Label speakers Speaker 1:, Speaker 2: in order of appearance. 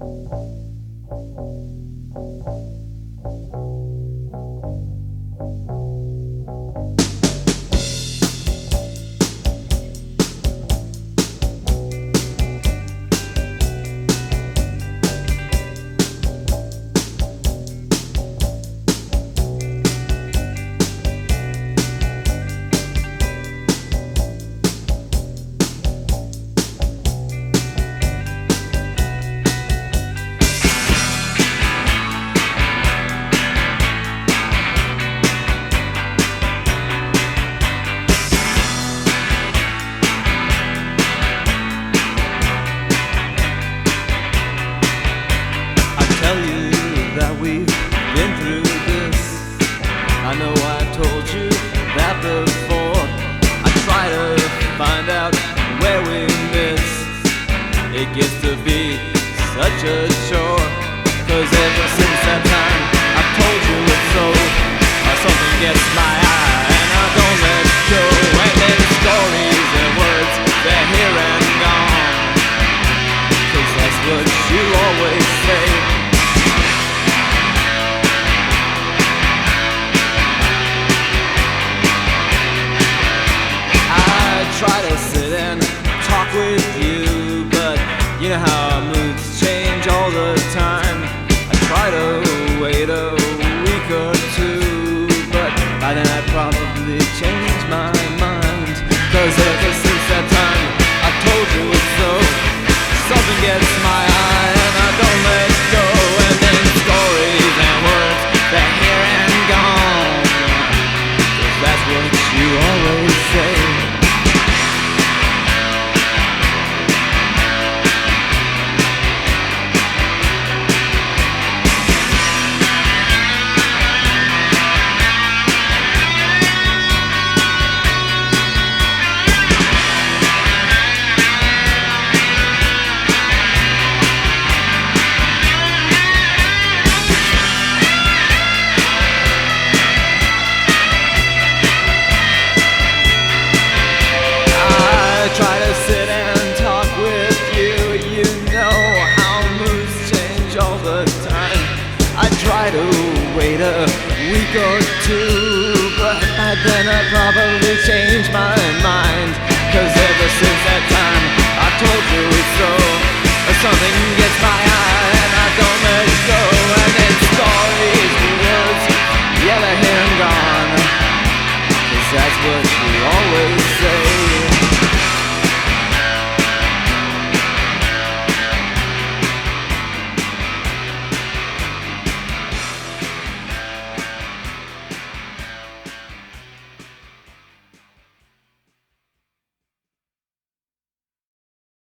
Speaker 1: I gets my eye and I don't let go. And then stories and words, they're here and gone. What you always say. I try to sit and talk with you, but you know how moods by then I probably change my mind. Cause ever since that time, I told you so. Something gets my wait a week or two, but by then I probably change my mind.